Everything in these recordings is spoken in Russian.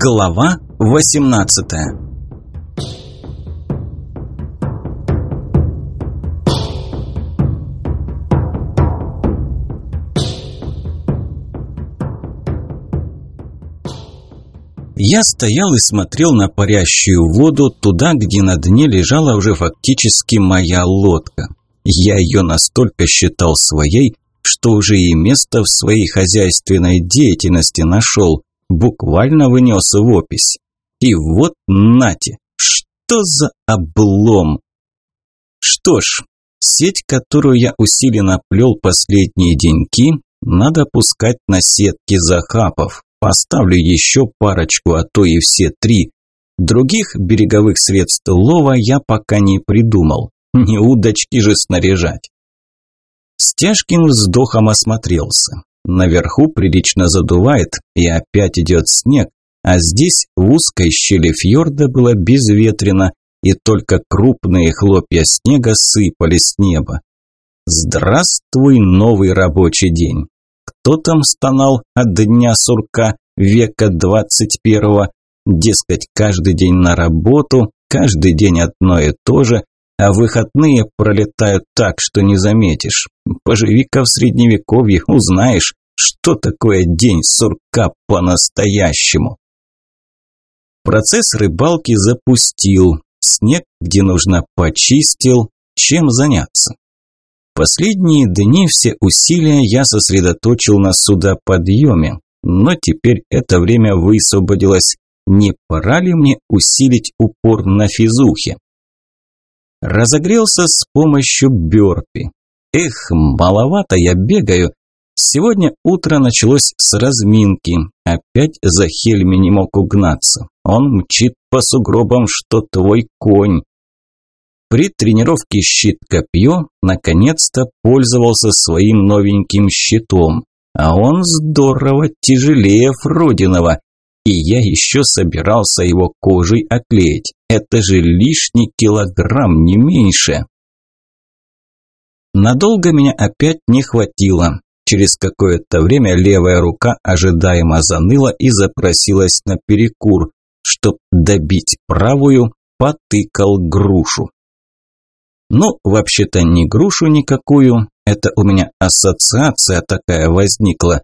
Глава 18 Я стоял и смотрел на парящую воду туда, где на дне лежала уже фактически моя лодка. Я ее настолько считал своей, что уже и место в своей хозяйственной деятельности нашел, буквально вынес в опись. И вот нате, что за облом! Что ж, сеть, которую я усиленно плел последние деньки, надо пускать на сетки захапов. Поставлю еще парочку, а то и все три. Других береговых средств лова я пока не придумал. Не удочки же снаряжать. С тяжким вздохом осмотрелся. Наверху прилично задувает, и опять идет снег, а здесь в узкой щели фьорда было безветренно, и только крупные хлопья снега сыпались с неба. Здравствуй, новый рабочий день. Кто там стонал от дня сурка века двадцать первого? Дескать, каждый день на работу, каждый день одно и то же, а выходные пролетают так, что не заметишь. Поживи-ка в средневековье, узнаешь, что такое день сурка по-настоящему. Процесс рыбалки запустил, снег, где нужно, почистил, чем заняться. Последние дни все усилия я сосредоточил на судоподъеме, но теперь это время высвободилось. Не пора ли мне усилить упор на физухе? Разогрелся с помощью бёрпи. Эх, маловато я бегаю. Сегодня утро началось с разминки. Опять за Хельми не мог угнаться. Он мчит по сугробам, что твой конь. При тренировке щит-копье наконец-то пользовался своим новеньким щитом. А он здорово тяжелее Фродинова и я еще собирался его кожей оклеить. Это же лишний килограмм, не меньше. Надолго меня опять не хватило. Через какое-то время левая рука ожидаемо заныла и запросилась на перекур. Чтоб добить правую, потыкал грушу. Ну, вообще-то не грушу никакую, это у меня ассоциация такая возникла.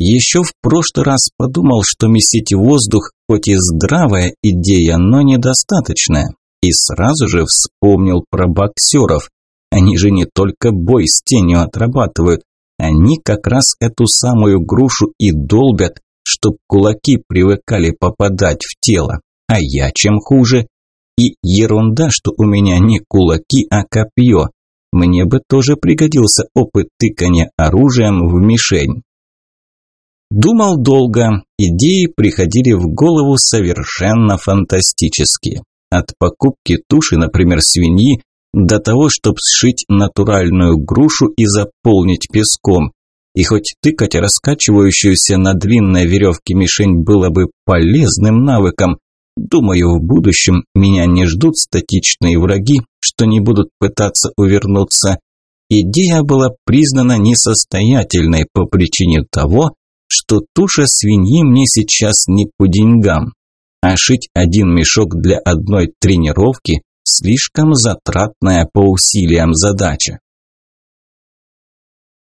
Еще в прошлый раз подумал, что месить воздух хоть и здравая идея, но недостаточная. И сразу же вспомнил про боксеров. Они же не только бой с тенью отрабатывают, они как раз эту самую грушу и долбят, чтоб кулаки привыкали попадать в тело. А я чем хуже? И ерунда, что у меня не кулаки, а копье. Мне бы тоже пригодился опыт тыкания оружием в мишень. Думал долго, идеи приходили в голову совершенно фантастические. От покупки туши, например, свиньи, до того, чтобы сшить натуральную грушу и заполнить песком. И хоть тыкать раскачивающуюся на длинной веревке мишень было бы полезным навыком, думаю, в будущем меня не ждут статичные враги, что не будут пытаться увернуться. Идея была признана несостоятельной по причине того, что туша свиньи мне сейчас не по деньгам. А шить один мешок для одной тренировки – слишком затратная по усилиям задача.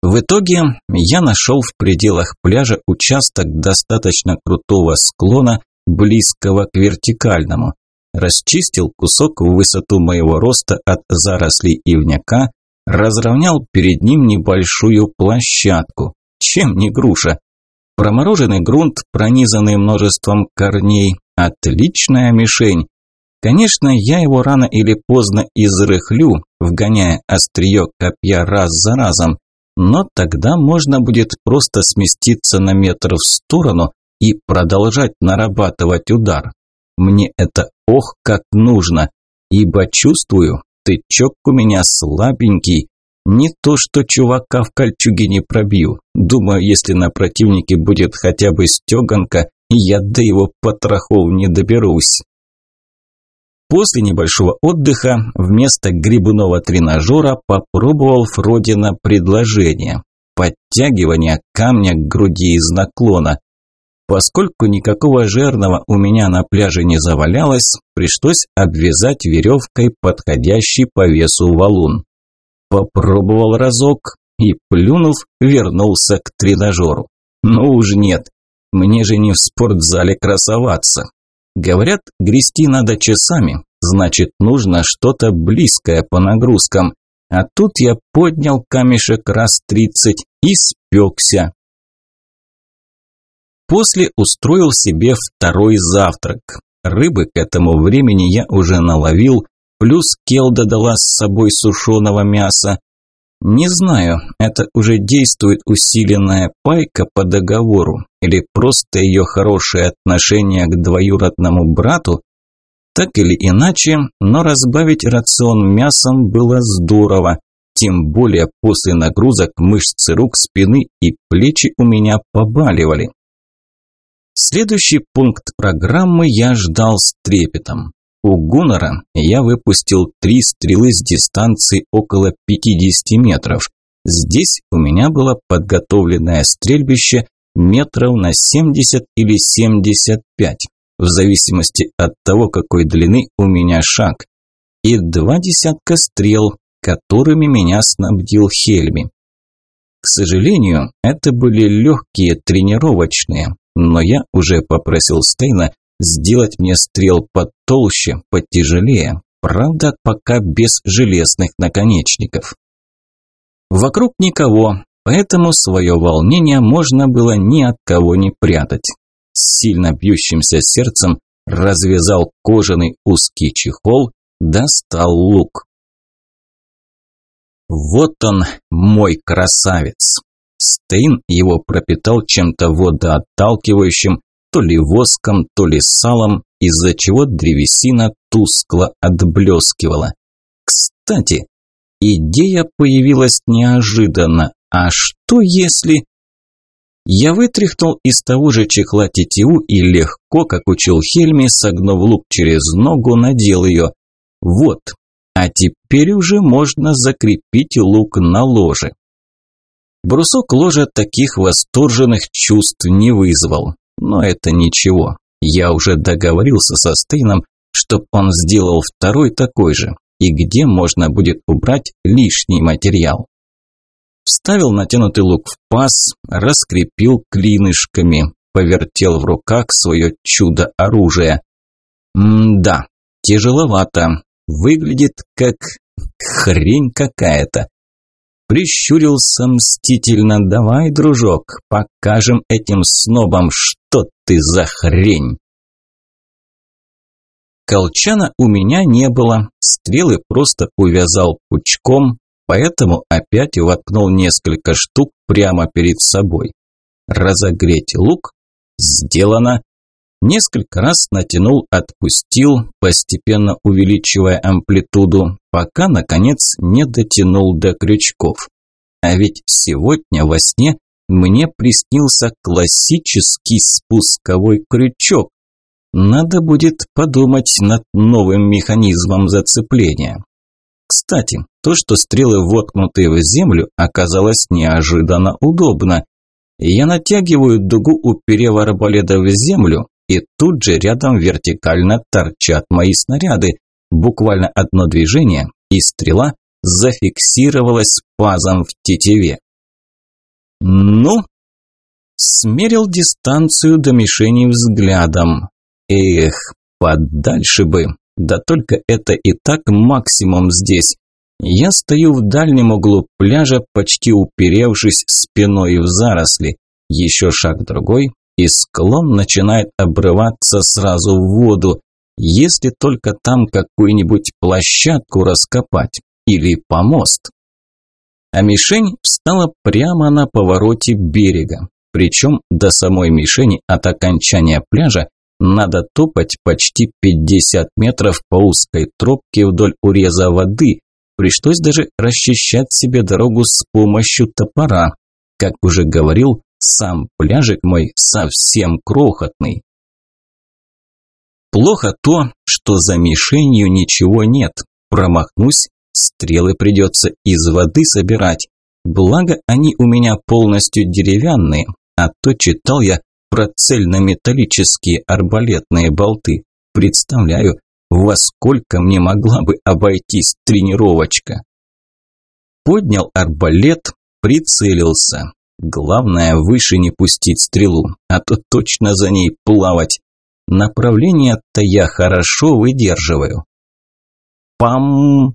В итоге я нашел в пределах пляжа участок достаточно крутого склона, близкого к вертикальному. Расчистил кусок в высоту моего роста от зарослей ивняка, разровнял перед ним небольшую площадку. Чем не груша? Промороженный грунт, пронизанный множеством корней. Отличная мишень. Конечно, я его рано или поздно изрыхлю, вгоняя острие копья раз за разом, но тогда можно будет просто сместиться на метр в сторону и продолжать нарабатывать удар. Мне это ох как нужно, ибо чувствую, тычок у меня слабенький, не то, что чувака в кольчуге не пробью. Думаю, если на противнике будет хотя бы стеганка, я до его потрохов не доберусь. После небольшого отдыха вместо грибного тренажера попробовал Фродина предложение. Подтягивание камня к груди из наклона. Поскольку никакого жирного у меня на пляже не завалялось, пришлось обвязать веревкой подходящий по весу валун. Попробовал разок и, плюнув, вернулся к тренажеру. Ну уж нет, мне же не в спортзале красоваться. Говорят, грести надо часами, значит нужно что-то близкое по нагрузкам. А тут я поднял камешек раз тридцать и спекся. После устроил себе второй завтрак. Рыбы к этому времени я уже наловил, плюс Келда дала с собой сушеного мяса. Не знаю, это уже действует усиленная пайка по договору или просто ее хорошее отношение к двоюродному брату. Так или иначе, но разбавить рацион мясом было здорово. Тем более после нагрузок мышцы рук, спины и плечи у меня побаливали. Следующий пункт программы я ждал с трепетом. У Гуннера я выпустил три стрелы с дистанции около 50 метров. Здесь у меня было подготовленное стрельбище метров на 70 или 75, в зависимости от того, какой длины у меня шаг. И два десятка стрел, которыми меня снабдил Хельми. К сожалению, это были легкие тренировочные, но я уже попросил Стейна сделать мне стрел потолще, потяжелее, правда, пока без железных наконечников. Вокруг никого, поэтому свое волнение можно было ни от кого не прятать. С сильно бьющимся сердцем развязал кожаный узкий чехол, достал лук. Вот он, мой красавец. Стейн его пропитал чем-то водоотталкивающим, то ли воском, то ли салом, из-за чего древесина тускло отблескивала. Кстати, идея появилась неожиданно. А что если... Я вытряхнул из того же чехла тетиву и легко, как учил Хельми, согнув лук через ногу, надел ее. Вот, а теперь уже можно закрепить лук на ложе. Брусок ложа таких восторженных чувств не вызвал. Но это ничего. Я уже договорился со Стейном, чтоб он сделал второй такой же. И где можно будет убрать лишний материал. Вставил натянутый лук в паз, раскрепил клинышками, повертел в руках свое чудо-оружие. М-да, тяжеловато. Выглядит как хрень какая-то. Прищурился мстительно. «Давай, дружок, покажем этим снобам, что ты за хрень!» Колчана у меня не было, стрелы просто увязал пучком, поэтому опять воткнул несколько штук прямо перед собой. Разогреть лук? Сделано. Несколько раз натянул, отпустил, постепенно увеличивая амплитуду, пока, наконец, не дотянул до крючков. А ведь сегодня во сне мне приснился классический спусковой крючок. Надо будет подумать над новым механизмом зацепления. Кстати, то, что стрелы воткнуты в землю, оказалось неожиданно удобно. Я натягиваю дугу, уперев арбаледа в землю, и тут же рядом вертикально торчат мои снаряды. Буквально одно движение, и стрела зафиксировалась пазом в тетиве. Ну, смерил дистанцию до мишени взглядом. Эх, подальше бы. Да только это и так максимум здесь. Я стою в дальнем углу пляжа, почти уперевшись спиной в заросли. Еще шаг другой, и склон начинает обрываться сразу в воду, если только там какую-нибудь площадку раскопать или помост. А мишень встала прямо на повороте берега, причем до самой мишени от окончания пляжа надо топать почти 50 метров по узкой тропке вдоль уреза воды, пришлось даже расчищать себе дорогу с помощью топора. Как уже говорил, сам пляжик мой совсем крохотный. Плохо то, что за мишенью ничего нет. Промахнусь, стрелы придется из воды собирать. Благо, они у меня полностью деревянные, а то читал я, про цельнометаллические арбалетные болты. Представляю, во сколько мне могла бы обойтись тренировочка. Поднял арбалет, прицелился. Главное, выше не пустить стрелу, а то точно за ней плавать. Направление-то я хорошо выдерживаю. Пам!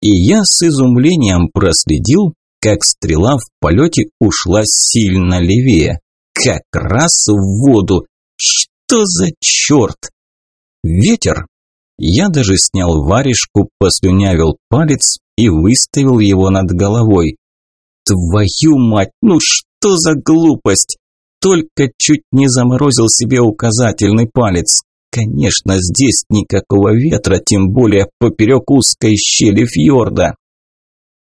И я с изумлением проследил, как стрела в полете ушла сильно левее. Как раз в воду. Что за черт? Ветер. Я даже снял варежку, послюнявил палец и выставил его над головой. Твою мать, ну что за глупость! Только чуть не заморозил себе указательный палец. Конечно, здесь никакого ветра, тем более поперек узкой щели фьорда.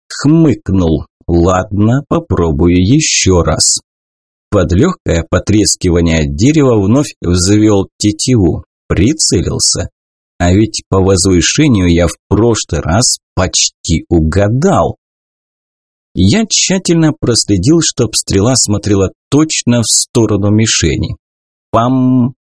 Хмыкнул. Ладно, попробую еще раз. Под легкое потрескивание дерева вновь взвел тетиву. Прицелился. А ведь по возвышению я в прошлый раз почти угадал. Я тщательно проследил, чтоб стрела смотрела точно в сторону мишени. Пам!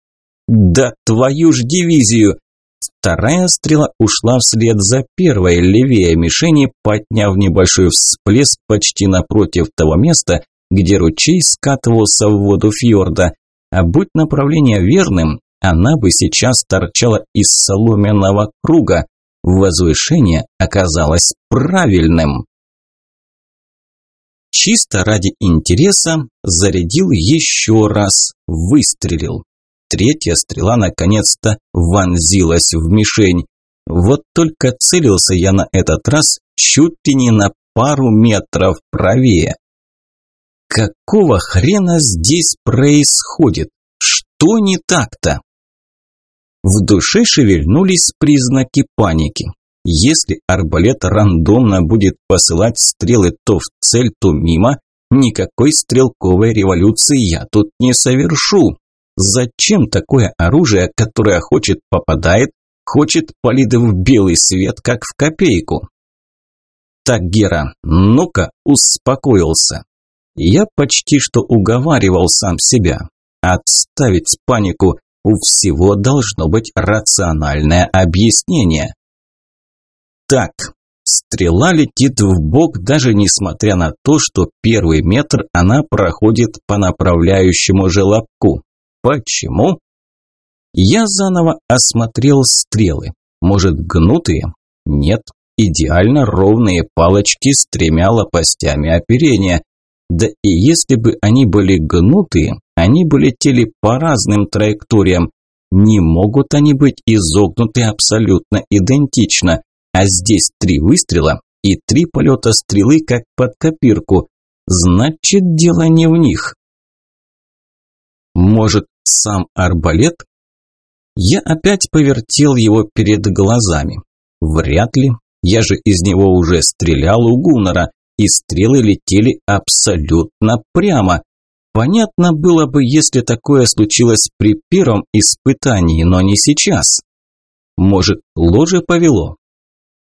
Да твою ж дивизию! Вторая стрела ушла вслед за первой, левее мишени, подняв небольшой всплеск почти напротив того места, где ручей скатывался в воду фьорда. А будь направление верным, она бы сейчас торчала из соломенного круга. Возвышение оказалось правильным. Чисто ради интереса зарядил еще раз, выстрелил. Третья стрела наконец-то вонзилась в мишень. Вот только целился я на этот раз чуть ли не на пару метров правее. Какого хрена здесь происходит? Что не так-то? В душе шевельнулись признаки паники. Если арбалет рандомно будет посылать стрелы то в цель, то мимо, никакой стрелковой революции я тут не совершу. Зачем такое оружие, которое хочет попадает, хочет палит в белый свет, как в копейку? Так, Гера, ну-ка, успокоился. Я почти что уговаривал сам себя. Отставить панику, у всего должно быть рациональное объяснение. Так, стрела летит в бок, даже несмотря на то, что первый метр она проходит по направляющему желобку. Почему? Я заново осмотрел стрелы. Может, гнутые? Нет, идеально ровные палочки с тремя лопастями оперения. Да и если бы они были гнутые, они бы летели по разным траекториям. Не могут они быть изогнуты абсолютно идентично. А здесь три выстрела и три полета стрелы как под копирку. Значит, дело не в них. Может, сам арбалет? Я опять повертел его перед глазами. Вряд ли. Я же из него уже стрелял у Гуннера, и стрелы летели абсолютно прямо. Понятно было бы, если такое случилось при первом испытании, но не сейчас. Может, ложе повело?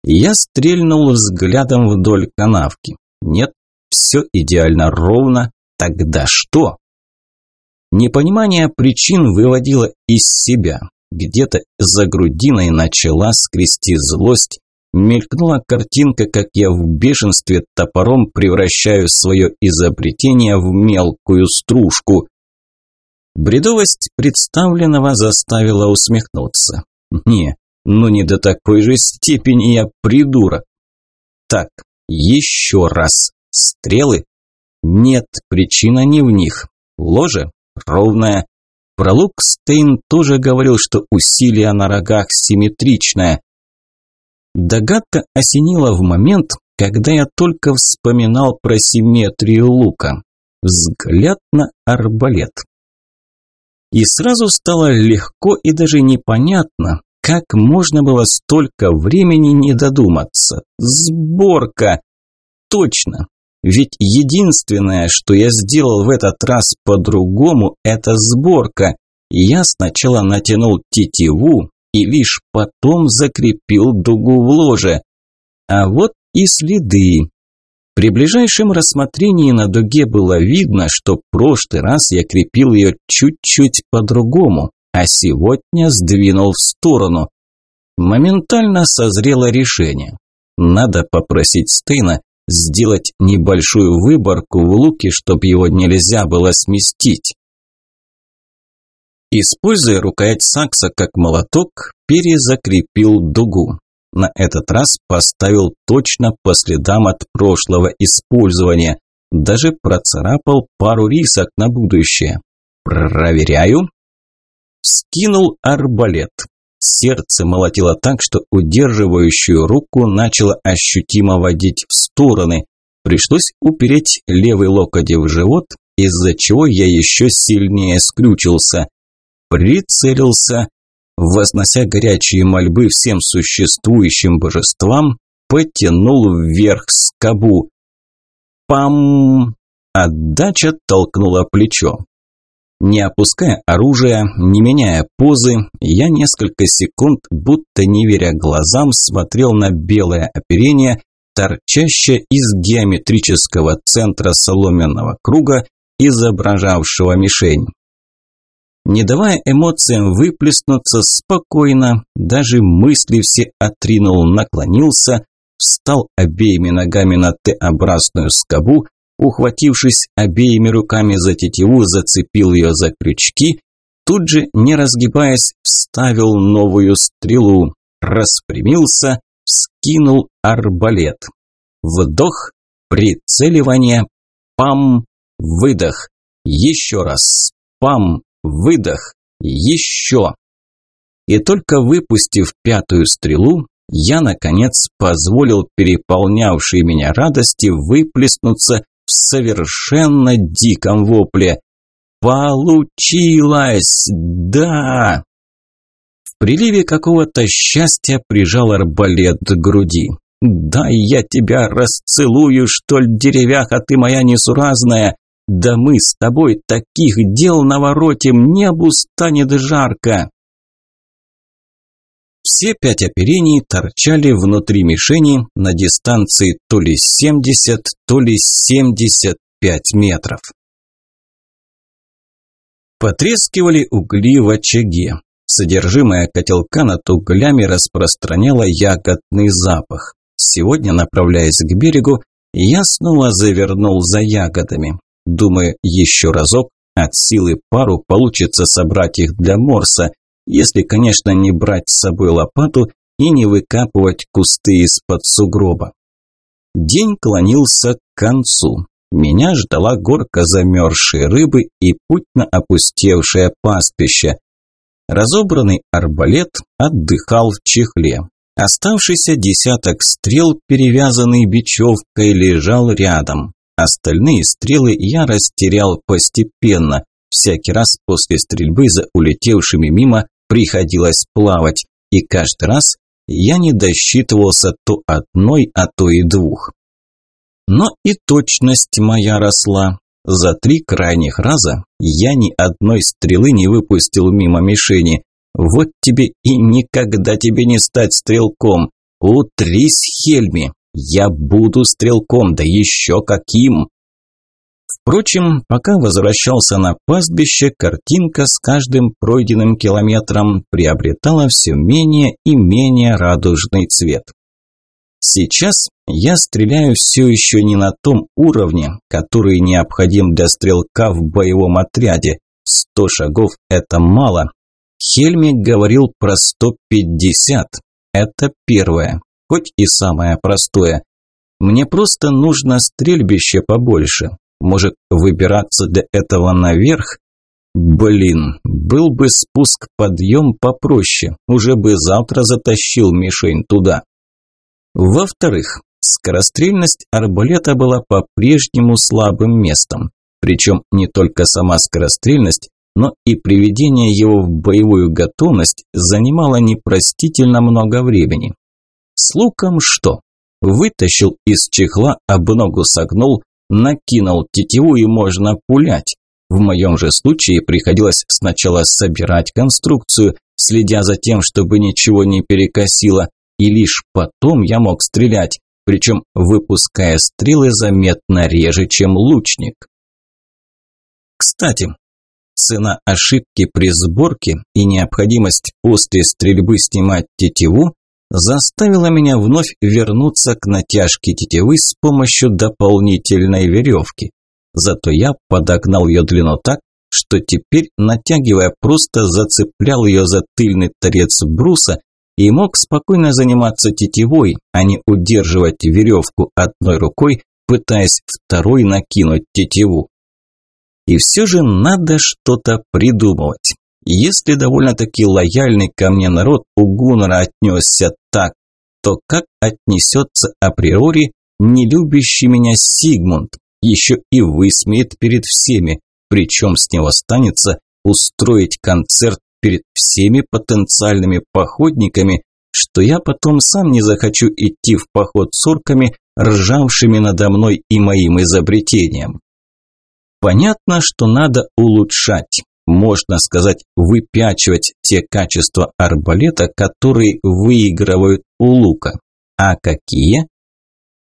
Я стрельнул взглядом вдоль канавки. Нет, все идеально ровно. Тогда что? Непонимание причин выводило из себя. Где-то за грудиной начала скрести злость. Мелькнула картинка, как я в бешенстве топором превращаю свое изобретение в мелкую стружку. Бредовость представленного заставила усмехнуться. Не, но не до такой же степени я придурок. Так, еще раз. Стрелы? Нет, причина не в них. Ложе? Ровная. Пролог Стейн тоже говорил, что усилие на рогах симметричное. Догадка осенила в момент, когда я только вспоминал про симметрию лука. Взгляд на арбалет. И сразу стало легко и даже непонятно, как можно было столько времени не додуматься? Сборка! Точно! Ведь единственное, что я сделал в этот раз по-другому, это сборка. Я сначала натянул тетиву и лишь потом закрепил дугу в ложе. А вот и следы. При ближайшем рассмотрении на дуге было видно, что прошлый раз я крепил ее чуть-чуть по-другому, а сегодня сдвинул в сторону. Моментально созрело решение. Надо попросить Стейна сделать небольшую выборку в луке, чтобы его нельзя было сместить. Используя рукоять сакса как молоток, перезакрепил дугу. На этот раз поставил точно по следам от прошлого использования. Даже процарапал пару рисок на будущее. Проверяю. Скинул арбалет. Сердце молотило так, что удерживающую руку начало ощутимо водить в стороны. Пришлось упереть левый локоть в живот, из-за чего я еще сильнее скрючился. Прицелился, вознося горячие мольбы всем существующим божествам, потянул вверх скобу. Пам! Отдача толкнула плечо. Не опуская оружие, не меняя позы, я несколько секунд, будто не веря глазам, смотрел на белое оперение, торчащее из геометрического центра соломенного круга, изображавшего мишень. Не давая эмоциям выплеснуться спокойно, даже мысли все отринул, наклонился, встал обеими ногами на Т-образную скобу, ухватившись обеими руками за тетиву, зацепил ее за крючки, тут же, не разгибаясь, вставил новую стрелу, распрямился, скинул арбалет. Вдох, прицеливание, пам, выдох. Еще раз, пам, выдох, еще. И только выпустив пятую стрелу, я, наконец, позволил переполнявшей меня радости выплеснуться совершенно диком вопле. «Получилось! Да!» В приливе какого-то счастья прижал арбалет к груди. «Да я тебя расцелую, что ли, деревяха ты моя несуразная! Да мы с тобой таких дел наворотим, небу станет жарко!» Все пять оперений торчали внутри мишени на дистанции то ли 70, то ли 75 метров. Потрескивали угли в очаге. Содержимое котелка над углями распространяло ягодный запах. Сегодня, направляясь к берегу, я снова завернул за ягодами. Думаю, еще разок, от силы пару получится собрать их для морса, если, конечно, не брать с собой лопату и не выкапывать кусты из-под сугроба. День клонился к концу. Меня ждала горка замерзшей рыбы и путь на опустевшее пастбище. Разобранный арбалет отдыхал в чехле. Оставшийся десяток стрел, перевязанный бечевкой, лежал рядом. Остальные стрелы я растерял постепенно. Всякий раз после стрельбы за улетевшими мимо приходилось плавать, и каждый раз я не досчитывался то одной, а то и двух. Но и точность моя росла. За три крайних раза я ни одной стрелы не выпустил мимо мишени. Вот тебе и никогда тебе не стать стрелком. Утрись, Хельми, я буду стрелком, да еще каким! Впрочем, пока возвращался на пастбище, картинка с каждым пройденным километром приобретала все менее и менее радужный цвет. Сейчас я стреляю все еще не на том уровне, который необходим для стрелка в боевом отряде. Сто шагов – это мало. Хельмик говорил про 150. Это первое, хоть и самое простое. Мне просто нужно стрельбище побольше, может, выбираться для этого наверх? Блин, был бы спуск-подъем попроще, уже бы завтра затащил мишень туда. Во-вторых, скорострельность арбалета была по-прежнему слабым местом. Причем не только сама скорострельность, но и приведение его в боевую готовность занимало непростительно много времени. С луком что? Вытащил из чехла, об ногу согнул, накинул тетиву и можно пулять. В моем же случае приходилось сначала собирать конструкцию, следя за тем, чтобы ничего не перекосило, и лишь потом я мог стрелять. причем выпуская стрелы заметно реже, чем лучник. Кстати, цена ошибки при сборке и необходимость после стрельбы снимать тетиву заставила меня вновь вернуться к натяжке тетивы с помощью дополнительной веревки. Зато я подогнал ее длину так, что теперь, натягивая, просто зацеплял ее за тыльный торец бруса и мог спокойно заниматься тетивой, а не удерживать веревку одной рукой, пытаясь второй накинуть тетиву. И все же надо что-то придумывать. Если довольно-таки лояльный ко мне народ у Гуннера отнесся так, то как отнесется априори не любящий меня Сигмунд? Еще и высмеет перед всеми, причем с него останется устроить концерт перед всеми потенциальными походниками, что я потом сам не захочу идти в поход с орками, ржавшими надо мной и моим изобретением. Понятно, что надо улучшать, можно сказать, выпячивать те качества арбалета, которые выигрывают у лука. А какие?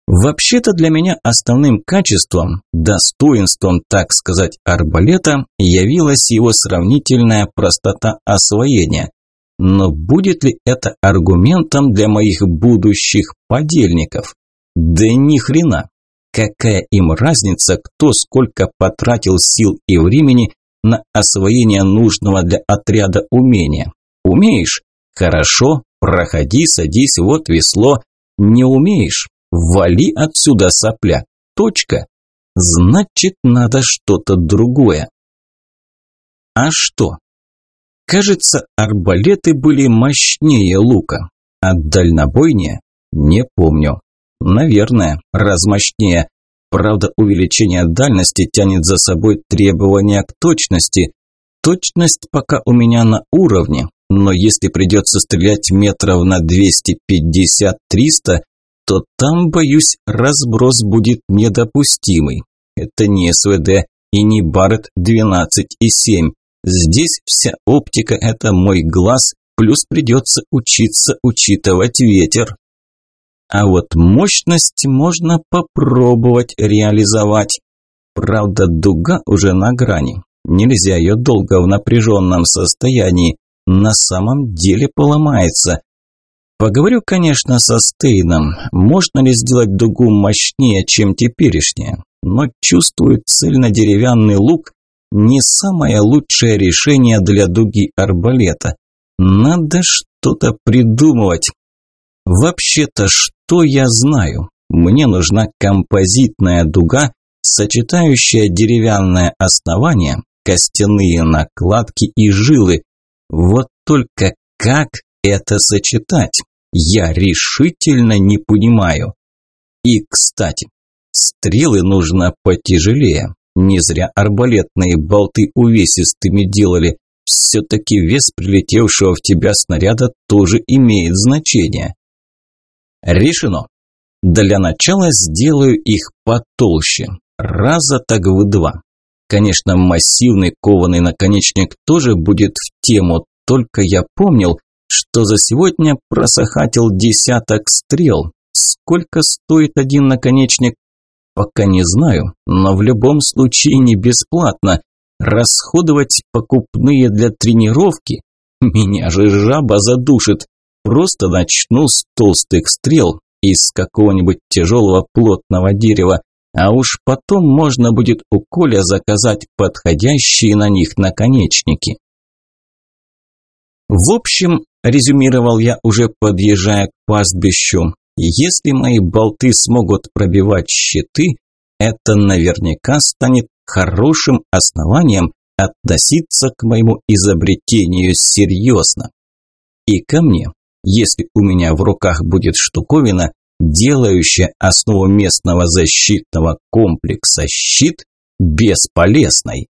Вообще-то для меня основным качеством, достоинством, так сказать, арбалета явилась его сравнительная простота освоения. Но будет ли это аргументом для моих будущих подельников? Да ни хрена. Какая им разница, кто сколько потратил сил и времени на освоение нужного для отряда умения? Умеешь? Хорошо, проходи, садись, вот весло. Не умеешь? Вали отсюда, сопля. Точка. Значит, надо что-то другое. А что? Кажется, арбалеты были мощнее лука. А дальнобойнее? Не помню. Наверное, размощнее. Правда, увеличение дальности тянет за собой требования к точности. Точность пока у меня на уровне, но если придется стрелять метров на 250-300, то там, боюсь, разброс будет недопустимый. Это не СВД и не Барретт 12,7. Здесь вся оптика – это мой глаз, плюс придется учиться учитывать ветер. А вот мощность можно попробовать реализовать. Правда, дуга уже на грани. Нельзя ее долго в напряженном состоянии. На самом деле поломается. Поговорю, конечно, со Стейном. Можно ли сделать дугу мощнее, чем теперешняя? Но чувствую, цельнодеревянный лук не самое лучшее решение для дуги арбалета. Надо что-то придумывать. Вообще-то, что я знаю? Мне нужна композитная дуга, сочетающая деревянное основание, костяные накладки и жилы. Вот только как это сочетать? Я решительно не понимаю. И, кстати, стрелы нужно потяжелее. Не зря арбалетные болты увесистыми делали. Все-таки вес прилетевшего в тебя снаряда тоже имеет значение. Решено. Для начала сделаю их потолще. Раза так в два. Конечно, массивный кованый наконечник тоже будет в тему, только я помнил, что за сегодня просохатил десяток стрел. Сколько стоит один наконечник? Пока не знаю, но в любом случае не бесплатно. Расходовать покупные для тренировки? Меня же жаба задушит. Просто начну с толстых стрел из какого-нибудь тяжелого плотного дерева, а уж потом можно будет у Коля заказать подходящие на них наконечники. В общем, резюмировал я, уже подъезжая к пастбищу, если мои болты смогут пробивать щиты, это наверняка станет хорошим основанием относиться к моему изобретению серьезно. И ко мне, если у меня в руках будет штуковина, делающая основу местного защитного комплекса щит бесполезной.